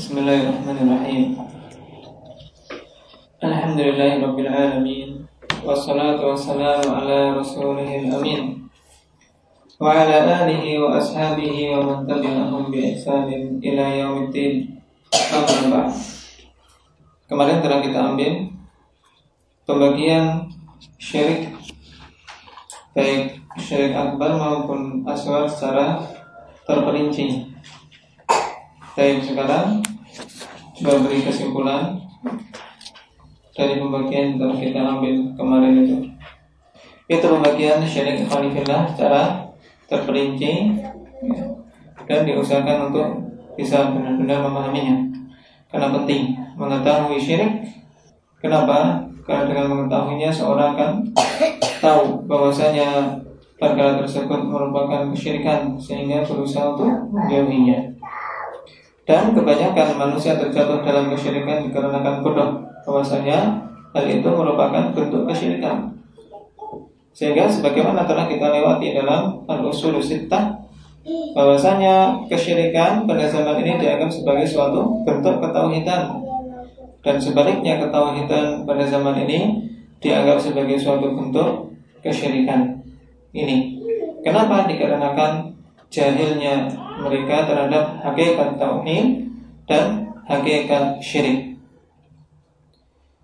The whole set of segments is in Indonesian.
Bismillahirrahmanirrahim. Alhamdulillahirabbil alamin. Wassalatu wassalamu ala rasulihil amin. Wa ala alihi wa ashabihi wa man tabi'ahum bi ihsanin ila yaumiddin. Kemarin telah kita ambil pembagian syirik baik syirik akbar maupun aswar secara terperinci. Baik sekarang coba beri kesimpulan dari pembagian yang kita ambil kemarin itu. Itu pembagian syirik khalifillah secara terperinci ya, dan diusahakan untuk bisa benar-benar memahaminya. Karena penting mengetahui syirik. Kenapa? Karena dengan mengetahuinya seorang akan tahu bahwasanya perkara tersebut merupakan kesyirikan sehingga berusaha untuk menjauhinya. Dan kebanyakan manusia terjatuh dalam kesyirikan dikarenakan bodoh bahwasanya hal itu merupakan bentuk kesyirikan. Sehingga sebagaimana telah kita lewati dalam al-usul sittah bahwasanya kesyirikan pada zaman ini dianggap sebagai suatu bentuk ketauhidan dan sebaliknya ketauhidan pada zaman ini dianggap sebagai suatu bentuk kesyirikan. Ini kenapa dikarenakan jahilnya mereka terhadap hakikat tauhid dan hakikat syirik.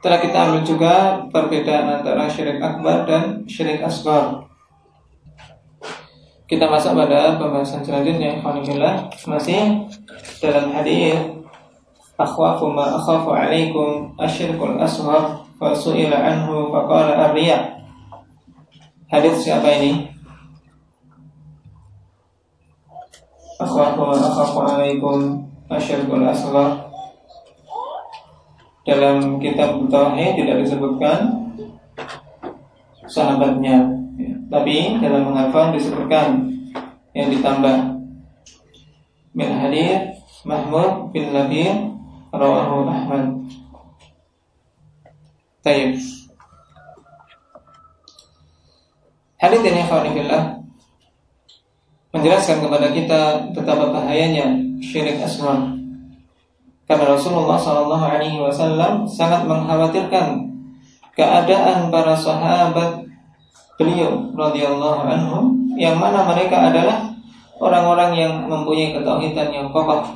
Telah kita ambil juga perbedaan antara syirik akbar dan syirik asgar. Kita masuk pada pembahasan selanjutnya Alhamdulillah Masih dalam hadis Akhwafu ma akhafu alaikum Asyirkul asghar Fasu'ila anhu faqala ar-riya Hadis siapa ini? Assalamualaikum. Asyarikul asghar Dalam kitab Tauhid tidak disebutkan sahabatnya. Ya. Tapi dalam menghafal disebutkan. Yang ditambah Min hadir Mahmud bin Labir Rawahu Ahmad. Tayyib. Hadis ini khawanibillah menjelaskan kepada kita betapa bahayanya syirik asghar. Karena Rasulullah Shallallahu Alaihi Wasallam sangat mengkhawatirkan keadaan para sahabat beliau radhiyallahu anhum yang mana mereka adalah orang-orang yang mempunyai ketauhidan yang kokoh.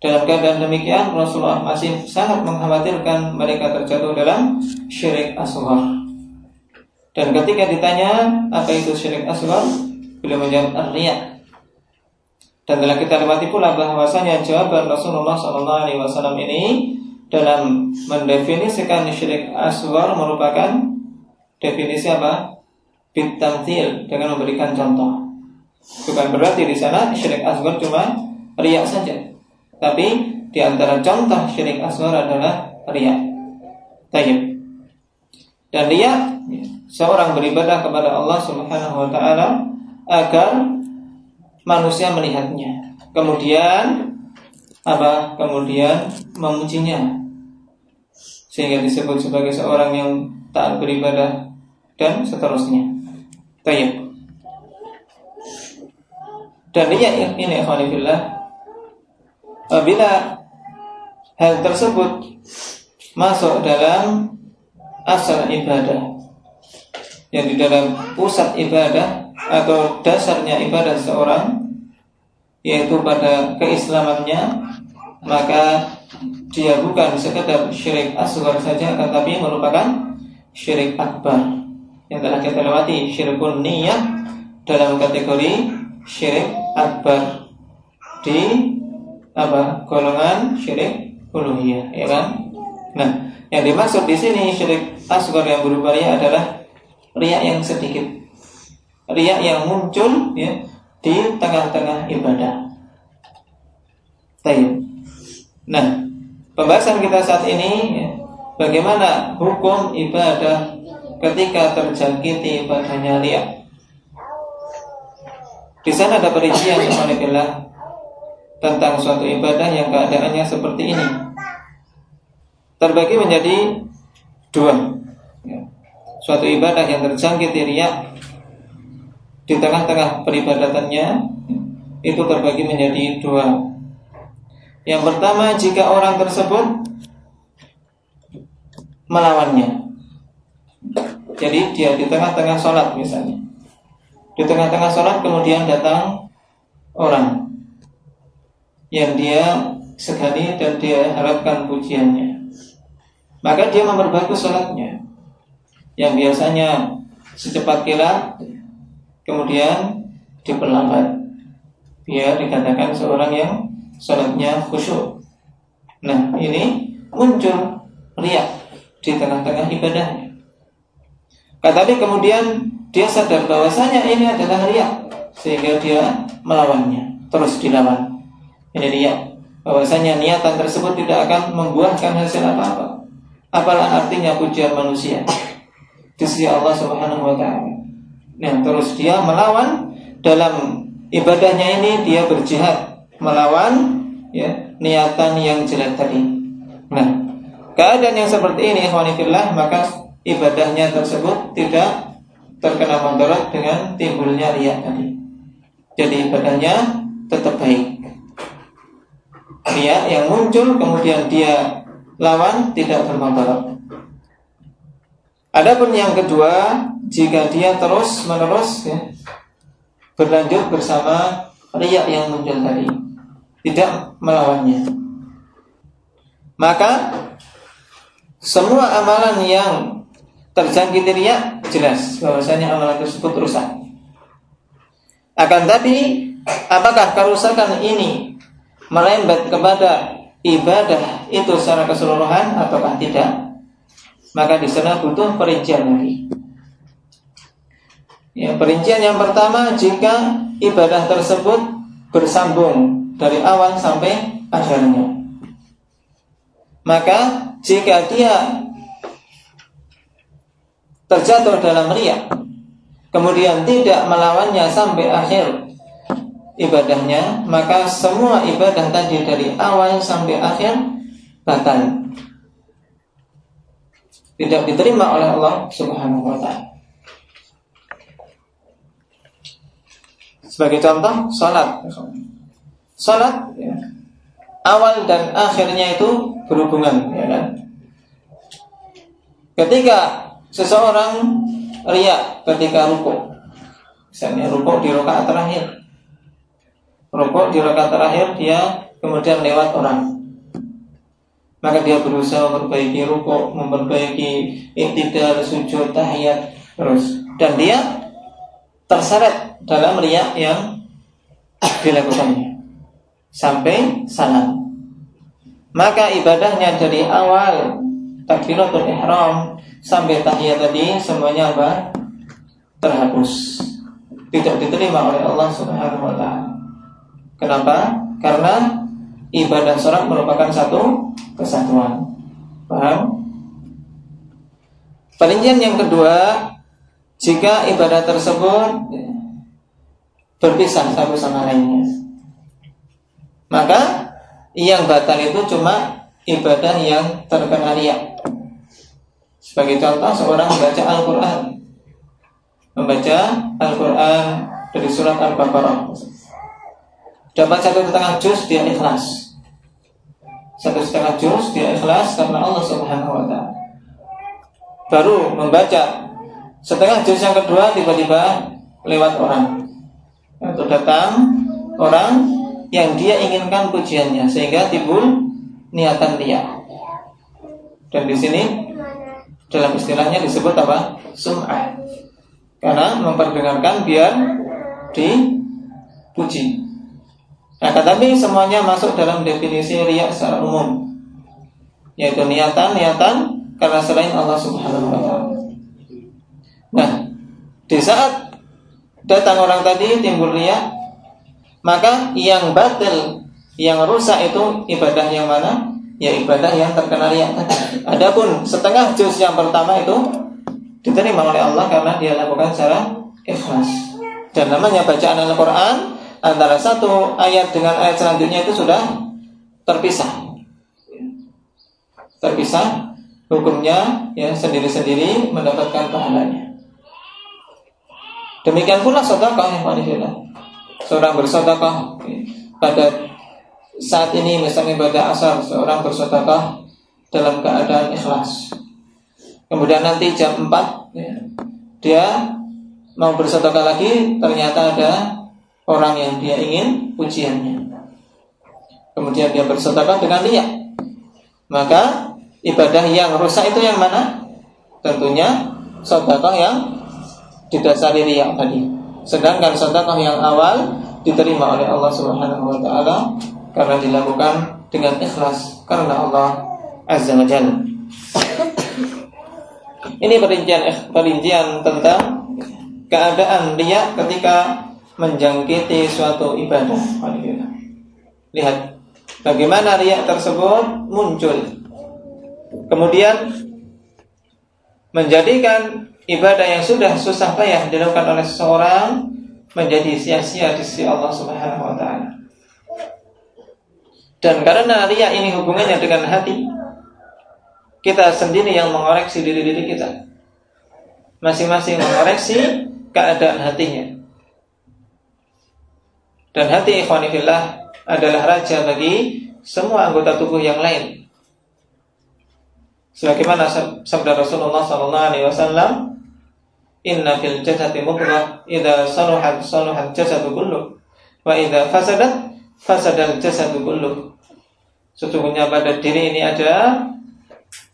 Dalam keadaan demikian Rasulullah masih sangat mengkhawatirkan mereka terjatuh dalam syirik asghar. Dan ketika ditanya apa itu syirik asghar, Beliau menjawab riya. Dan telah kita lewati pula bahwasanya jawaban Rasulullah SAW ini dalam mendefinisikan syirik aswar merupakan definisi apa? Bitamtil dengan memberikan contoh. Bukan berarti di sana syirik aswar cuma riak saja. Tapi di antara contoh syirik aswar adalah riak. Tayyib. Dan riak seorang beribadah kepada Allah Subhanahu wa taala agar manusia melihatnya. Kemudian apa? Kemudian memujinya. Sehingga disebut sebagai seorang yang taat beribadah dan seterusnya. Tayyib. Dan dia ini ikhwanillah apabila hal tersebut masuk dalam asal ibadah yang di dalam pusat ibadah atau dasarnya ibadah seorang yaitu pada keislamannya maka dia bukan sekedar syirik asghar saja tetapi merupakan syirik akbar. Yang telah kita lewati syirikun niyah dalam kategori syirik akbar di apa golongan syirik uluhiyah ya kan? Nah yang dimaksud di sini syirik asghar yang berupa adalah riak yang sedikit riak yang muncul ya di tengah-tengah ibadah. Tayyib. Nah, pembahasan kita saat ini ya, bagaimana hukum ibadah ketika terjangkiti ibadahnya riak. Di sana ada perincian Alhamdulillah tentang suatu ibadah yang keadaannya seperti ini. Terbagi menjadi dua. Ya. Suatu ibadah yang terjangkiti riak di tengah-tengah peribadatannya itu terbagi menjadi dua. Yang pertama jika orang tersebut melawannya. Jadi dia di tengah-tengah sholat misalnya. Di tengah-tengah sholat kemudian datang orang yang dia segani dan dia harapkan pujiannya. Maka dia memperbaiki sholatnya. Yang biasanya secepat kilat kemudian diperlambat. Dia dikatakan seorang yang sholatnya khusyuk. Nah ini muncul riak di tengah-tengah ibadahnya. Tetapi kemudian dia sadar bahwasanya ini adalah riak sehingga dia melawannya, terus dilawan. Ini riak. Bahwasanya niatan tersebut tidak akan membuahkan hasil apa-apa. Apalah artinya pujian manusia di sisi Allah Subhanahu wa taala. Nah, terus dia melawan dalam ibadahnya ini dia berjihad melawan ya niatan yang jelek tadi. Nah, keadaan yang seperti ini ikhwanillah maka ibadahnya tersebut tidak terkena mudarat dengan timbulnya riak tadi. Jadi ibadahnya tetap baik. Riak yang muncul kemudian dia lawan tidak bermudarat. Adapun yang kedua, jika dia terus menerus ya, berlanjut bersama riak yang muncul tadi, tidak melawannya, maka semua amalan yang terjangkit riak jelas bahwasanya amalan tersebut rusak. Akan tapi apakah kerusakan ini merembet kepada ibadah itu secara keseluruhan ataukah tidak? Maka di sana butuh perincian lagi. Ya, perincian yang pertama jika ibadah tersebut bersambung dari awal sampai akhirnya. Maka jika dia terjatuh dalam riak kemudian tidak melawannya sampai akhir ibadahnya maka semua ibadah tadi dari awal sampai akhir batal tidak diterima oleh Allah Subhanahu wa taala sebagai contoh salat salat ya, awal dan akhirnya itu berhubungan ya kan ketika Seseorang riak ketika rukuk. Misalnya rukuk di rakaat terakhir. Rukuk di rakaat terakhir dia kemudian lewat orang. Maka dia berusaha memperbaiki rukuk, memperbaiki iktidal, sujud, tahiyat terus. Dan dia terseret dalam riak yang dilakukannya sampai salam. Maka ibadahnya dari awal takbiratul ihram sampai tahiyat tadi semuanya apa? terhapus. Tidak diterima oleh Allah Subhanahu wa taala. Kenapa? Karena ibadah sholat merupakan satu kesatuan. Paham? Perincian yang kedua, jika ibadah tersebut berpisah satu sama lainnya, maka yang batal itu cuma ibadah yang terkena riak. Sebagai contoh seorang membaca Al-Quran Membaca Al-Quran dari surat Al-Baqarah Dapat satu setengah juz dia ikhlas Satu setengah juz dia ikhlas karena Allah subhanahu wa ta'ala Baru membaca Setengah juz yang kedua tiba-tiba lewat orang Itu datang orang yang dia inginkan pujiannya Sehingga timbul niatan dia Dan di sini dalam istilahnya disebut apa? Sum'ah. Karena memperdengarkan biar dipuji. Nah, tetapi semuanya masuk dalam definisi riak secara umum, yaitu niatan-niatan karena selain Allah Subhanahu wa taala. Nah, di saat datang orang tadi timbul riak, maka yang batil, yang rusak itu ibadah yang mana? ya ibadah yang terkena riak. Adapun setengah juz yang pertama itu diterima oleh Allah karena dia lakukan secara ikhlas. Dan namanya bacaan Al-Quran antara satu ayat dengan ayat selanjutnya itu sudah terpisah. Terpisah hukumnya ya sendiri-sendiri mendapatkan pahalanya. Demikian pula sedekah yang Seorang bersedekah pada saat ini misalnya pada asar seorang bersedekah dalam keadaan ikhlas. Kemudian nanti jam 4 ya, dia mau bersedekah lagi ternyata ada orang yang dia ingin pujiannya. Kemudian dia bersedekah dengan niat. Maka ibadah yang rusak itu yang mana? Tentunya sedekah yang didasari riak tadi. Sedangkan sedekah yang awal diterima oleh Allah Subhanahu wa taala karena dilakukan dengan ikhlas karena Allah Azza wa Jalla. Ini perincian eh, perincian tentang keadaan dia ketika menjangkiti suatu ibadah. Lihat bagaimana riak tersebut muncul. Kemudian menjadikan ibadah yang sudah susah payah dilakukan oleh seseorang menjadi sia-sia di sisi Allah Subhanahu wa taala. Dan karena ria ini hubungannya dengan hati, kita sendiri yang mengoreksi diri-diri kita. Masing-masing mengoreksi keadaan hatinya. Dan hati ikhwanifillah adalah raja bagi semua anggota tubuh yang lain. Sebagaimana sabda Rasulullah sallallahu alaihi wasallam, "Inna fil jasadi mudghah, idza saluhat saluhat jasadu kullu, wa idza fasadat fasadal jasadu kullu." Sesungguhnya pada diri ini ada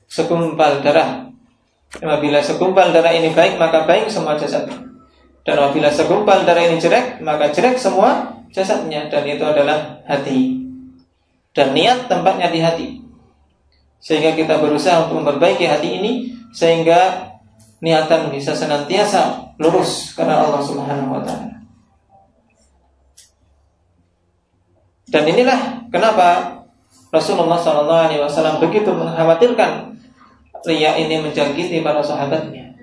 segumpal darah. Apabila segumpal darah ini baik, maka baik semua jasad. Dan apabila segumpal darah ini jelek, maka jelek semua jasadnya. Dan itu adalah hati. Dan niat tempatnya di hati. Sehingga kita berusaha untuk memperbaiki hati ini sehingga niatan bisa senantiasa lurus karena Allah Subhanahu wa taala. Dan inilah kenapa Rasulullah SAW begitu mengkhawatirkan ria ini menjangkiti para sahabatnya.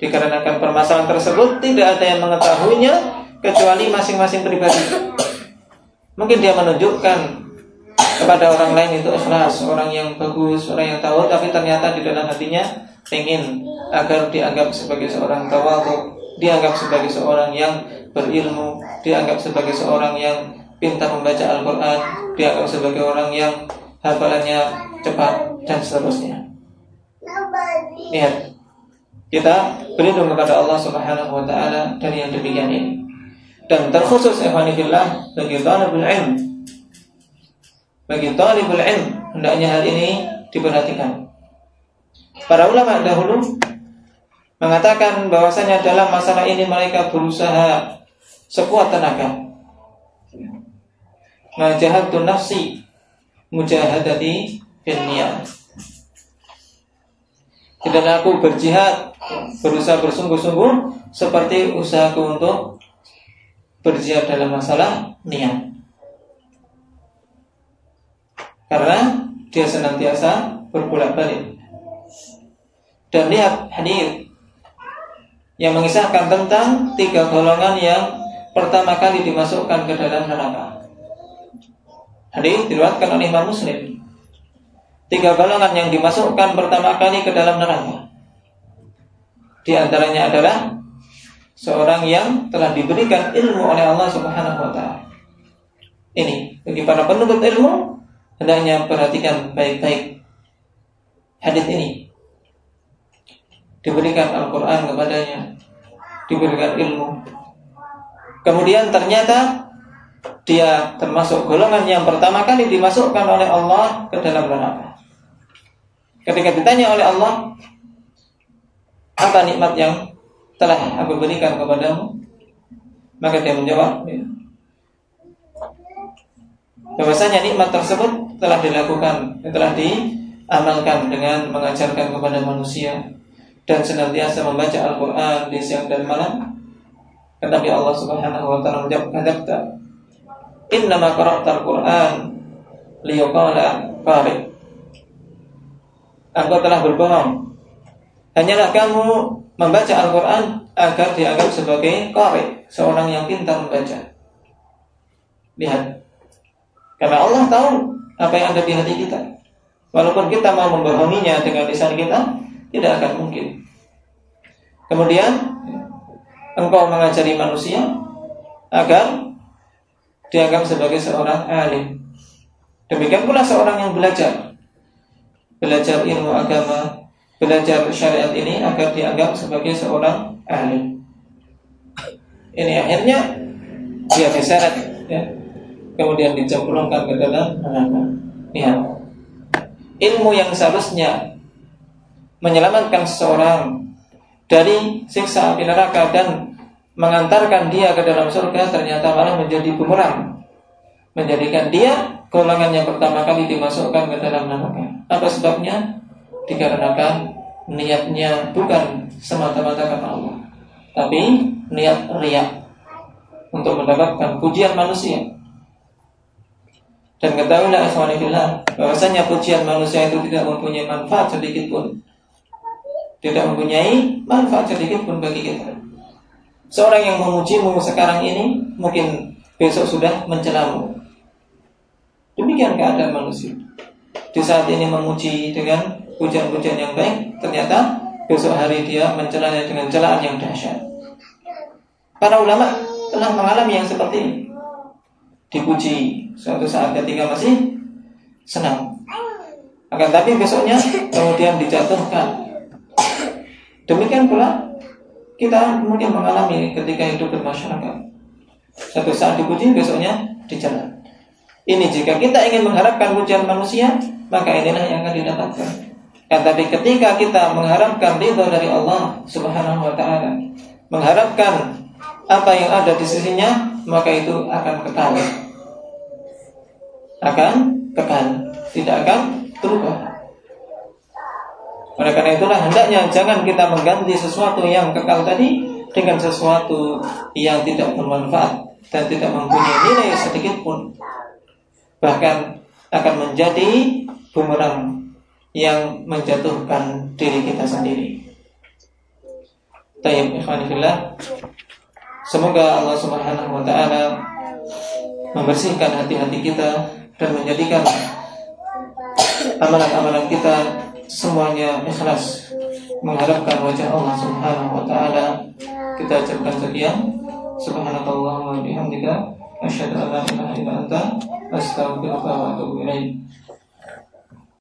Dikarenakan permasalahan tersebut tidak ada yang mengetahuinya kecuali masing-masing pribadi. Mungkin dia menunjukkan kepada orang lain itu ikhlas, orang yang bagus, orang yang tahu, tapi ternyata di dalam hatinya ingin agar dianggap sebagai seorang tawadu, dianggap sebagai seorang yang berilmu, dianggap sebagai seorang yang pintar membaca Al-Quran, dianggap sebagai orang yang hafalannya cepat dan seterusnya. Lihat, kita berlindung kepada Allah Subhanahu Wa Taala dari yang demikian ini. Dan terkhusus Ikhwanifillah bagi talibul ilm, bagi talibul ilm hendaknya hal ini diperhatikan. Para ulama dahulu mengatakan bahwasanya dalam masalah ini mereka berusaha sekuat tenaga. Majahatu nafsi mujahadati finniyah Tidak aku berjihad Berusaha bersungguh-sungguh Seperti usahaku untuk Berjihad dalam masalah niat Karena Dia senantiasa berpulak balik Dan lihat hadir Yang mengisahkan tentang Tiga golongan yang Pertama kali dimasukkan ke dalam neraka Hadis diriwayatkan oleh Imam Muslim. Tiga golongan yang dimasukkan pertama kali ke dalam neraka. Di antaranya adalah seorang yang telah diberikan ilmu oleh Allah Subhanahu wa taala. Ini bagi para penuntut ilmu hendaknya perhatikan baik-baik hadis ini. Diberikan Al-Qur'an kepadanya, diberikan ilmu. Kemudian ternyata dia termasuk golongan yang pertama kali dimasukkan oleh Allah ke dalam neraka. Ketika ditanya oleh Allah, apa nikmat yang telah aku berikan kepadamu? Maka dia menjawab, ya. bahwasanya nikmat tersebut telah dilakukan, telah diamalkan dengan mengajarkan kepada manusia dan senantiasa membaca Al-Quran di siang dan malam. Tetapi Allah Subhanahu Wa Taala menjawab, Innama qara'tal Qur'an liyuqala qari. Engkau telah berbohong. Hanyalah kamu membaca Al-Quran agar dianggap sebagai qari, seorang yang pintar membaca. Lihat. Karena Allah tahu apa yang ada di hati kita. Walaupun kita mau membohonginya dengan lisan kita, tidak akan mungkin. Kemudian engkau mengajari manusia agar dianggap sebagai seorang alim. Demikian pula seorang yang belajar belajar ilmu agama, belajar syariat ini agar dianggap sebagai seorang alim. Ini akhirnya dia diseret ya. Kemudian dicemplungkan ke dalam neraka. Lihat. Ilmu yang seharusnya menyelamatkan seseorang dari siksa api neraka dan mengantarkan dia ke dalam surga ternyata malah menjadi bumerang menjadikan dia golongan yang pertama kali dimasukkan ke dalam neraka. Apa sebabnya? Dikarenakan niatnya bukan semata-mata karena Allah, tapi niat riak untuk mendapatkan pujian manusia. Dan ketahuilah ikhwanillah bahwasanya pujian manusia itu tidak mempunyai manfaat sedikit pun. Tidak mempunyai manfaat sedikit pun bagi kita. Seorang yang memujimu sekarang ini mungkin besok sudah mencelamu. Demikian keadaan manusia. Di saat ini memuji dengan pujian-pujian yang baik, ternyata besok hari dia mencelanya dengan celaan yang dahsyat. Para ulama telah mengalami yang seperti ini. Dipuji suatu saat ketika masih senang. Akan tapi besoknya kemudian dijatuhkan. Demikian pula kita mungkin mengalami ketika hidup bermasyarakat. Satu saat dipuji, besoknya dicela. Ini jika kita ingin mengharapkan pujian manusia, maka inilah yang akan didapatkan. Kan tapi ketika kita mengharapkan ridho dari Allah Subhanahu wa taala, mengharapkan apa yang ada di sisinya, maka itu akan kekal. Akan kekal, tidak akan berubah. Oleh karena itulah hendaknya jangan kita mengganti sesuatu yang kekal tadi dengan sesuatu yang tidak bermanfaat dan tidak mempunyai nilai sedikit pun bahkan akan menjadi bumerang yang menjatuhkan diri kita sendiri. Tayyib Semoga Allah subhanahu wa ta'ala Membersihkan hati-hati kita Dan menjadikan Amalan-amalan kita Semuanya ikhlas. Mengharapkan wajah Allah subhanahu wa ta'ala. Kita ucapkan sekian. Subhanallah wa bihamdika. Asyhadu an la ilaha illa anta. Astaghfiruka wa atubu ilaik.